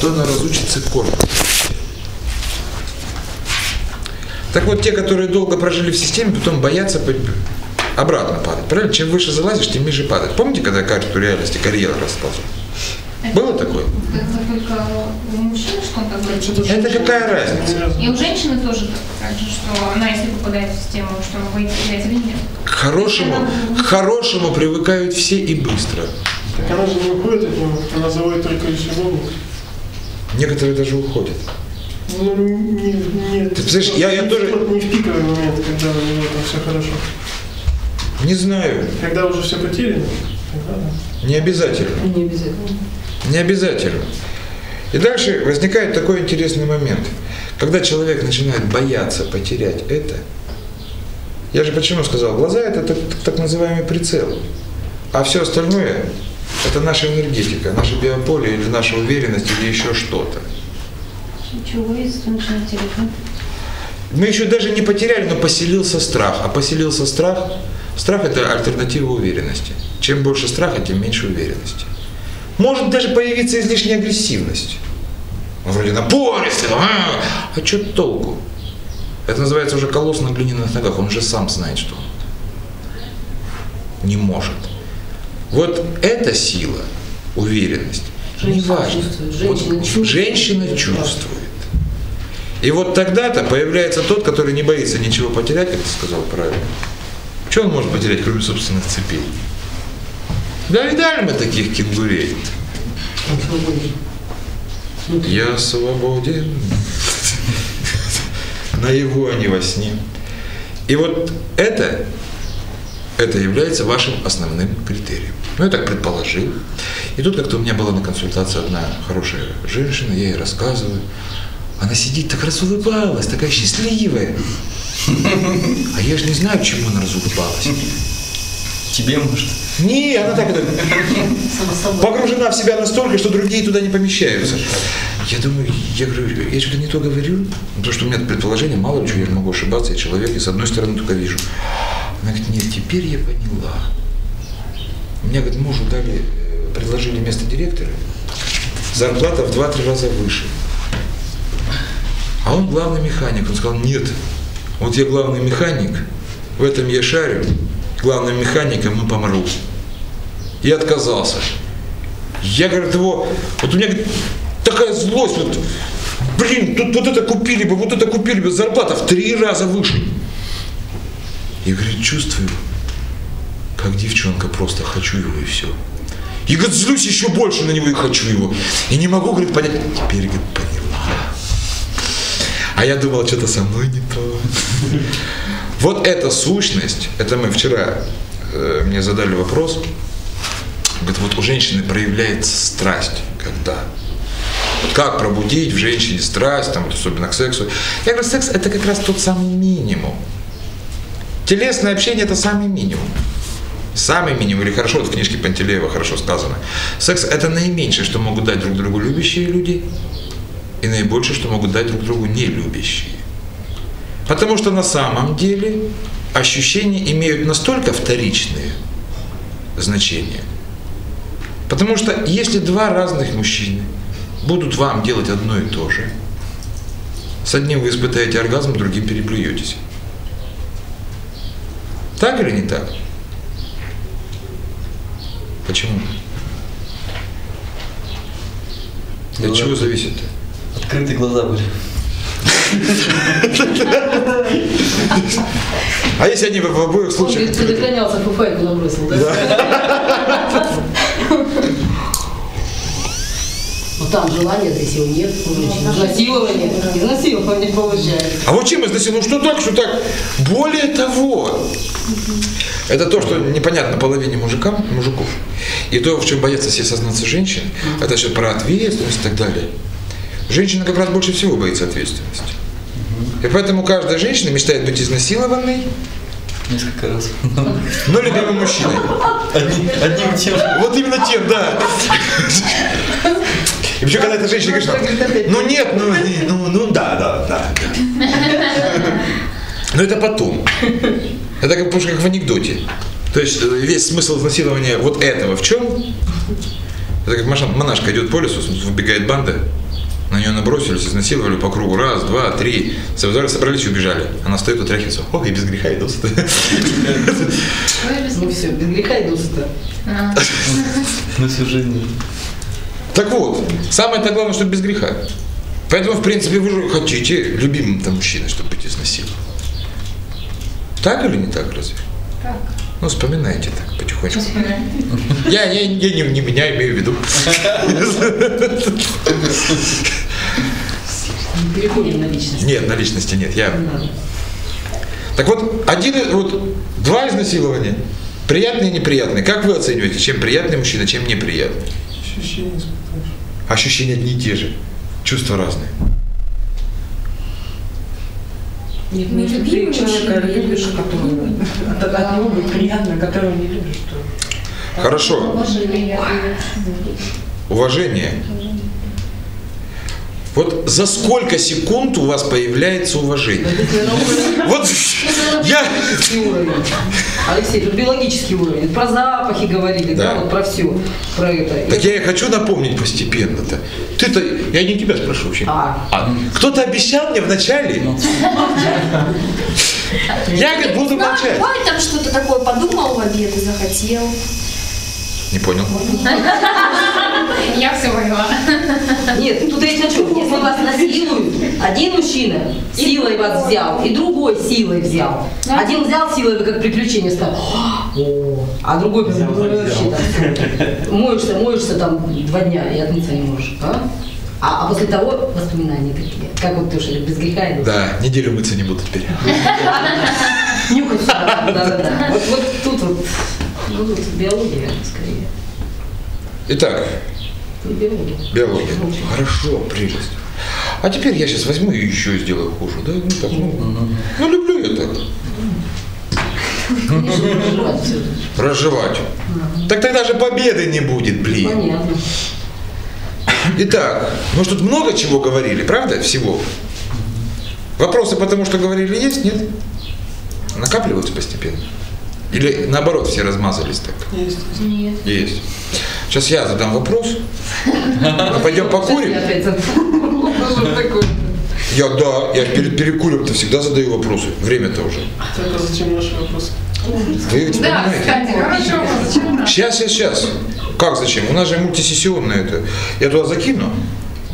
то она разучится корпус. Так вот, те, которые долго прожили в системе, потом боятся обратно падать. Правильно? Чем выше залазишь, тем ниже падать. Помните, когда карту реальности карьера расползла? Было такое? Это только у мужчин, что он так говорит? Это какая разница? И у женщины тоже так же, что она, если попадает в систему, что она боится терять или нет. К хорошему, к хорошему привыкают все и быстро. Так она же не уходит от него, она заводит только еще голову. Некоторые даже уходят. Ну, не, нет. Ты представляешь, я, я тоже... Не в пиковый момент, когда у него там все хорошо. Не знаю. Когда уже все потеряно, тогда да. Не обязательно. Не обязательно. Не обязательно. И дальше возникает такой интересный момент. Когда человек начинает бояться потерять это, я же почему сказал, глаза это так, так называемый прицел, а все остальное это наша энергетика, наше биополе или наша уверенность или еще что-то. Чего есть начинать Мы еще даже не потеряли, но поселился страх. А поселился страх, страх это альтернатива уверенности. Чем больше страха, тем меньше уверенности. Может даже появиться излишняя агрессивность. Он вроде напористый, а, а что толку? Это называется уже колосс на глиняных ногах, он уже сам знает, что он не может. Вот эта сила, уверенность, не важно. Женщина, вот, чувствует. женщина чувствует. И вот тогда-то появляется тот, который не боится ничего потерять, как ты сказал правильно. Что он может потерять, кроме собственных цепей? Да видали мы таких кенгурей. Я свободен. На его, а не во сне. И вот это, это является вашим основным критерием. Ну, я так предположил. И тут как-то у меня была на консультации одна хорошая женщина, я ей рассказываю. Она сидит, так разулыбалась, такая счастливая. А я же не знаю, чему она разулыбалась. Тебе, может? Не, она так это, погружена в себя настолько, что другие туда не помещаются. Я думаю, я говорю, я что-то не то говорю, потому что у меня предположение, мало ли что, я же могу ошибаться, я человек, и с одной стороны только вижу. Она говорит, нет, теперь я поняла. Мне, говорит, мужу дали, э, предложили место директора, зарплата в 2-3 раза выше. А он главный механик. Он сказал, нет, вот я главный механик, в этом я шарю, главным механиком и помру. И отказался. Я, говорит, его, вот у меня говорит, такая злость, вот, блин, тут вот это купили бы, вот это купили бы, зарплата в три раза выше. И, говорит, чувствую, как девчонка, просто хочу его и все. И, говорит, злюсь еще больше на него и хочу его. И не могу, говорит, понять. Теперь, говорит, поняла. А я думал, что-то со мной не то. Вот эта сущность, это мы вчера э, мне задали вопрос, говорит, вот у женщины проявляется страсть, когда вот как пробудить в женщине страсть, там, особенно к сексу. Я говорю, секс это как раз тот самый минимум. Телесное общение это самый минимум. Самый минимум, или хорошо, вот в книжке Пантелеева хорошо сказано. Секс это наименьшее, что могут дать друг другу любящие люди, и наибольшее, что могут дать друг другу нелюбящие. Потому что на самом деле ощущения имеют настолько вторичные значения. Потому что если два разных мужчины будут вам делать одно и то же, с одним вы испытаете оргазм, другим переплюетесь. Так или не так? Почему? От Ну, чего зависит? Открытые глаза были. А если они в обоих Он случаях говорит, предохранялся, фуфайку набросил, да? там желания до сих нет у женщин. Изнасилование. Изнасилование получается. А вот чем изнасилование? Ну что так, что так? Более того, это то, что непонятно половине мужикам, мужиков. И то, в чем боятся все сознаться женщины, это все про ответственность и так далее. Женщина как раз больше всего боится ответственности. И поэтому каждая женщина мечтает быть изнасилованной, Несколько раз. но любимым мужчиной. Одним, одним тем. Вот именно тем, да. И причем, когда эта женщина говорит, что, ну нет, ну, не, ну, ну да, да, да. да». Но это потом. Это как, как в анекдоте. То есть э, весь смысл изнасилования вот этого в чем? Это как маша- монашка идет по лесу, выбегает банда, На нее набросились, изнасиловали по кругу. Раз, два, три. Собрались, собрались и убежали. Она стоит, отряхивается. О, и без греха и досыта. Ну все, без греха и досыта. А, На всю жизнь. Так вот, самое-то главное, чтобы без греха. Поэтому, в принципе, вы же хотите любимым-то мужчиной, чтобы быть изнасилованным. Так или не так, разве? Так. Ну, вспоминайте так потихонечку. Я, я, я не, не меня имею в виду. Не переходим на личность. Нет, на личности нет. Я... Так вот, один, вот, два изнасилования. Приятные и неприятные. Как вы оцениваете, чем приятный мужчина, чем неприятный? Ощущение. Ощущения одни и те же. Чувства разные. Нет, ну, если ты Нелюбимый человека любишь, которого от, от него будет приятно, которого не любишь, то... Хорошо. Приятно. Уважение. Вот за сколько секунд у вас появляется уважение? Вот я... Алексей, это биологический уровень. Про запахи говорили, да, вот про все, про это. Так я и хочу напомнить постепенно-то. Ты-то, я не тебя спрошу вообще. А. А кто-то обещал мне вначале? Я, говорит, буду молчать. бывает там что-то такое подумал в обед и захотел. Не понял. Я все поняла. Нет, тут речь о чем? Если вас насилуют, один мужчина силой вас взял, и другой силой взял. Один взял силой, вы как приключение стал. О, а другой ну, вообще там, моешься, моешься там два дня и отмыться не можешь. А? А, а после того воспоминания такие. Как вот ты уже без греха и Да, неделю мыться не буду теперь. Нюхать сюда. Да, да, да. Вот, вот тут вот, ну, биология скорее. Итак, биология. биология. Хорошо, прелесть. А теперь я сейчас возьму и еще сделаю хуже, да? Ну, так, ну, ну, люблю я так. Разжевать. Так тогда же победы не будет, блин. Понятно. Итак, мы же тут много чего говорили, правда, всего? Вопросы потому что говорили есть, нет? Накапливаются постепенно? Или наоборот все размазались так? Есть. Нет. Есть. Сейчас я задам вопрос. Мы пойдем покурим? Я да, я перед перекуром-то всегда задаю вопросы. Время-то уже. Только зачем наши вопросы? Вы ведь Да, понимаете? кстати, хорошо. Сейчас, сейчас, сейчас. Как зачем? У нас же мультисессионное это. Я туда закину,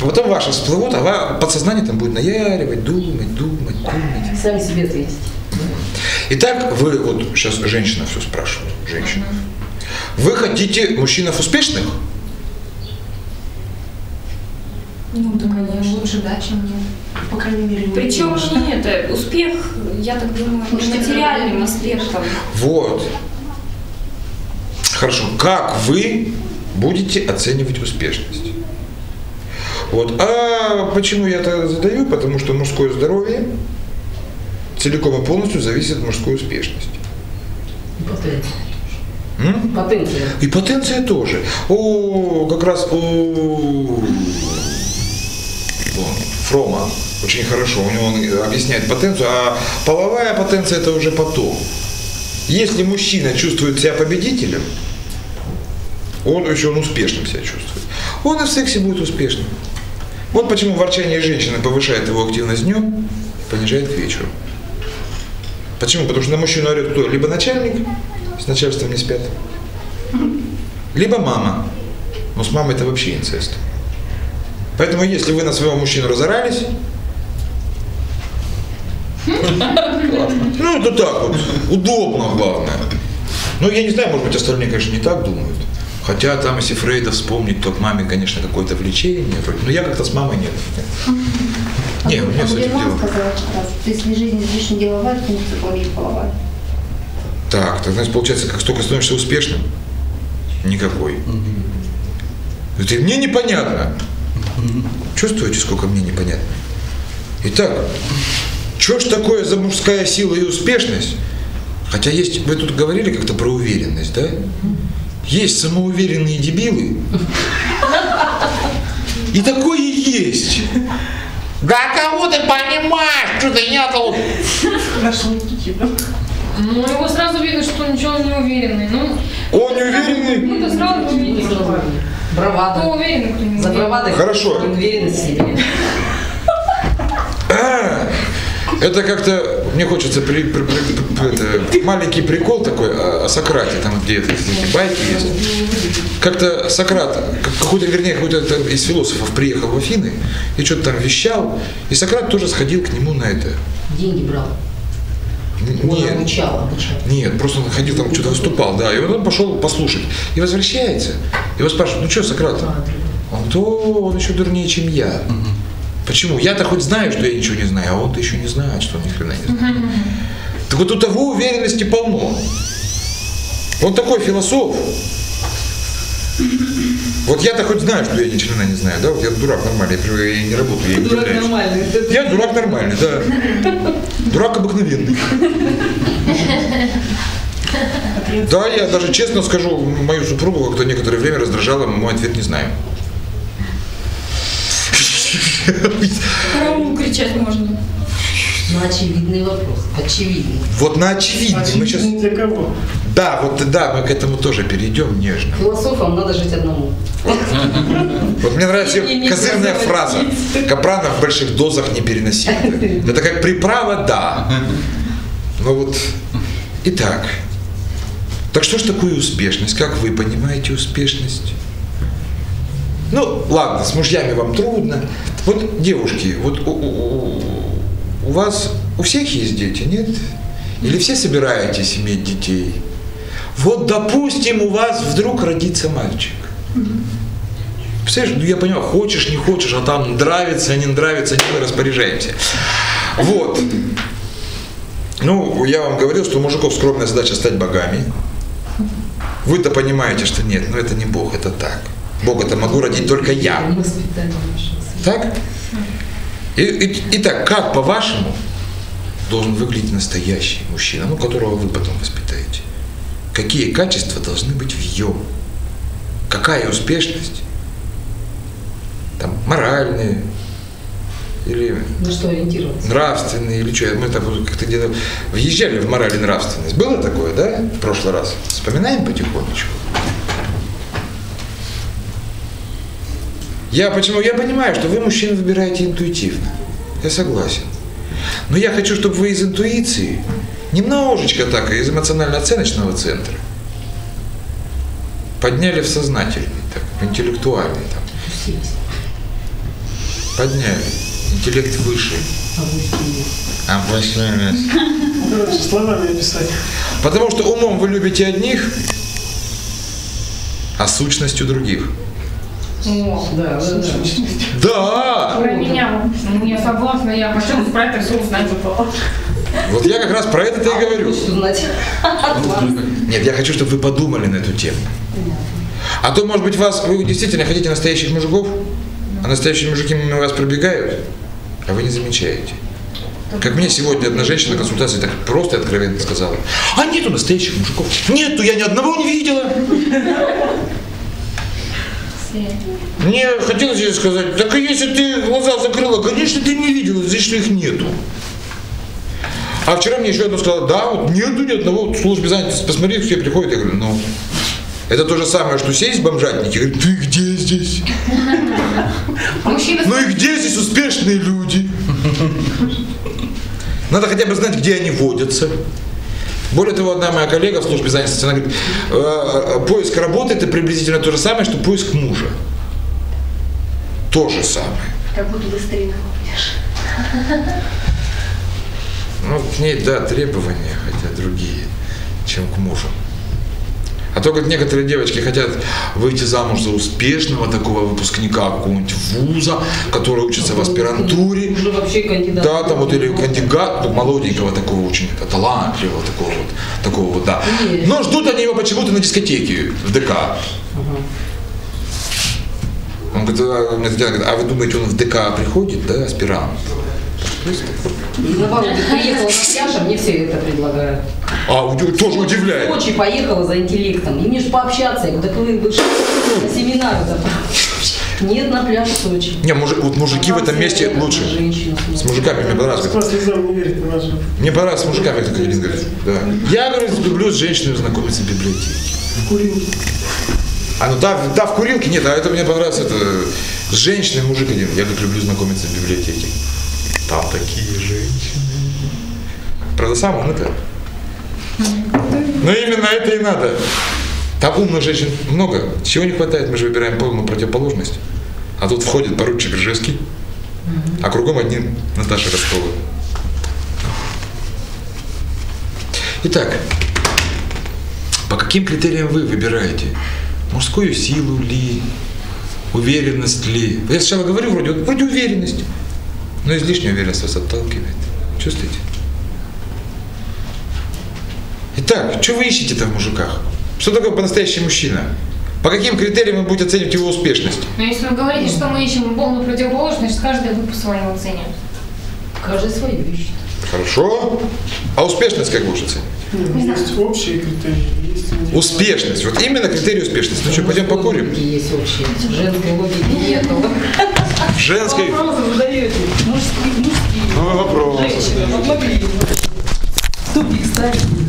потом ваши всплывут, а подсознание там будет наяривать, думать, думать, думать. Сами себе ответите. Итак, вы, вот сейчас женщина все спрашивает, женщина. Вы хотите мужчинов успешных? Ну, да, конечно. Лучше да, чем нет. По крайней мере, не Причем видишь. не это, успех, я так думаю, материальным аспектом. Вот. Хорошо. Как вы будете оценивать успешность? Вот. А почему я это задаю? Потому что мужское здоровье целиком и полностью зависит от мужской успешности. Потенция. М? Потенция. И потенция тоже. О, как раз у Фрома очень хорошо. У него он объясняет потенцию, а половая потенция это уже потом. Если мужчина чувствует себя победителем, он еще он успешным себя чувствует. Он и в сексе будет успешным. Вот почему ворчание женщины повышает его активность днем и понижает к вечеру. Почему? Потому что на мужчину орет кто? Либо начальник, с начальством не спят, либо мама. Но с мамой это вообще инцест. Поэтому если вы на своего мужчину разорались, ну это так вот, удобно главное. Ну я не знаю, может быть остальные, конечно, не так думают. Хотя там, если Фрейда вспомнить, то к маме, конечно, какое-то влечение. Но я как-то с мамой нет. Не, у меня с этим сказал как раз, если жизнь излишне деловая, то не психология половая. Так, так значит, получается, как только становишься успешным, никакой. Это мне непонятно. Чувствуете, сколько мне непонятно? Итак, что ж такое за мужская сила и успешность? Хотя есть, вы тут говорили как-то про уверенность, да? Есть самоуверенные дебилы. И такое есть. Да кого ты понимаешь? Что-то я тут... Нашел тебя. Ну, его сразу видно, что ничего он не уверенный. Ну, Он не уверенный. мы-то сразу. Кто Бравада. уверен, кто не За бравадой Хорошо. уверенность в себе. А, Это как-то, мне хочется при- при- при- это, маленький прикол такой о, о Сократе, там где такие байки есть. Как-то Сократ, как- какой-то, вернее, какой-то из философов приехал в Афины и что-то там вещал, и Сократ тоже сходил к нему на это. Деньги брал. Он Нет, обучал, обучал. нет, просто он ходил там, что-то выступал, да, и он пошел послушать. И возвращается. Его спрашивают, ну что, Сократ? Он, то он еще дурнее, чем я. Почему? Я-то хоть знаю, что я ничего не знаю, а он-то еще не знает, что он ни хрена не знает. Так вот у того уверенности полно. Он такой философ. Вот я-то хоть знаю, что я ни хрена не знаю, да? Вот я дурак нормальный, я, не работаю, я не Дурак удивляюсь. нормальный. Я дурак нормальный, да. Дурак обыкновенный. Да, я даже честно скажу, мою супругу как-то некоторое время раздражало, мой ответ не знаю. Караул кричать можно. Ну, очевидный вопрос. Очевидный. Вот на очевидный. Мы сейчас... Для кого? Да, вот да, мы к этому тоже перейдем нежно. Философам надо жить одному. Вот мне нравится козырная фраза. Капрана в больших дозах не переносить. Это как приправа, да. Но вот, итак. Так что ж такое успешность? Как вы понимаете успешность? Ну, ладно, с мужьями вам трудно. Вот, девушки, вот у, у- у вас у всех есть дети, нет? Или все собираетесь иметь детей? Вот, допустим, у вас вдруг родится мальчик. Представляешь, ну я понимаю, хочешь, не хочешь, а там нравится, не нравится, не мы распоряжаемся. Вот. Ну, я вам говорил, что у мужиков скромная задача стать богами. Вы-то понимаете, что нет, ну это не Бог, это так. Бога-то могу родить только я. Воспитание. Так? И, и- итак, как по-вашему должен выглядеть настоящий мужчина, ну, которого вы потом воспитаете? Какие качества должны быть в нем? Какая успешность? Там, моральные или На что ориентироваться? нравственные, или что? Мы вот как-то где-то въезжали в мораль и нравственность. Было такое, да, в прошлый раз? Вспоминаем потихонечку. Я почему? Я понимаю, что вы, мужчины, выбираете интуитивно. Я согласен. Но я хочу, чтобы вы из интуиции, немножечко так, из эмоционально-оценочного центра, подняли в сознательный, так, в интеллектуальный, там, подняли. Интеллект выше. Обращались. Ну, Короче, словами описать. Потому что умом вы любите одних, а сущностью других. О, Да, да, да. Да! про меня. Ну, я согласна, я хочу про это все узнать зато. Вот я как раз про это и говорю. Хочешь узнать? Нет, я хочу, чтобы вы подумали на эту тему. А то, может быть, вас, вы действительно хотите настоящих мужиков, а настоящие мужики мимо вас пробегают, а вы не замечаете. Как мне сегодня одна женщина на консультации так просто и откровенно сказала, а нету настоящих мужиков. Нету, я ни одного не видела. Мне хотелось ей сказать, так и если ты глаза закрыла, конечно, ты не видела, здесь что их нету. А вчера мне еще одна сказала, да, вот нету ни одного в службе занятости, посмотри, все приходят, я говорю, ну, это то же самое, что сесть бомжатники, говорят, ты где здесь? Ну и где здесь успешные люди? Надо хотя бы знать, где они водятся. Более того, одна моя коллега в службе занятости, она говорит, «Э, э, поиск работы это приблизительно то же самое, что поиск мужа. То же самое. Как будто быстрее находишь. Ну, к ней, да, требования, хотя другие, чем к мужу. А то, как некоторые девочки хотят выйти замуж за успешного такого выпускника какого-нибудь вуза, который учится в аспирантуре, Уже вообще кандидат. Да, там вот или кандидат, ну, молоденького такого это, талантливого такого вот, такого вот, да. Но ждут они его почему-то на дискотеке в ДК. Он говорит, а, мне Татьяна говорит, а вы думаете, он в ДК приходит, да, аспирант? И наоборот, приехала с пляжа, мне все это предлагают. А, тоже В удивляет. Сочи поехала за интеллектом. И мне же пообщаться. Я говорю, так вы, же на семинар да. Нет, на пляж в Сочи. Не, мужи- вот мужики в этом месте лучше. Женщина С мужиками мне понравилось. Слезам не верит на наши. Мне понравилось с мужиками, как Катерина говорит. Да. Я, говорит, люблю с женщинами знакомиться в библиотеке. Курил. А ну да, да, в курилке нет, а это мне понравилось, это с женщиной мужик один. Я как люблю знакомиться в библиотеке. Там такие женщины. Правда, сам он это. Но именно это и надо. Там умных женщин много. Чего не хватает, мы же выбираем полную противоположность. А тут входит поручик Ржевский, а кругом одни Наташа Ростова. Итак, по каким критериям вы выбираете? Мужскую силу ли? Уверенность ли? Я сначала говорю вроде, вроде уверенность, но излишняя уверенность вас отталкивает. Чувствуете? Итак, что вы ищете-то в мужиках? Что такое по-настоящий мужчина? По каким критериям вы будете оценивать его успешность? Но если вы говорите, что мы ищем полную противоположность, каждый вы по-своему оценит. Каждый свою ищет. Хорошо. А успешность как будешь оценивать? Нет, есть общие критерии, есть. Успешность. Вот именно критерий успешности. Ну что, пойдем покурим? есть общие. Женской логики нету. В женской... Вопросы задаете. Мужские, мужские. Ну, вопрос. Женщины. Тупик ставите.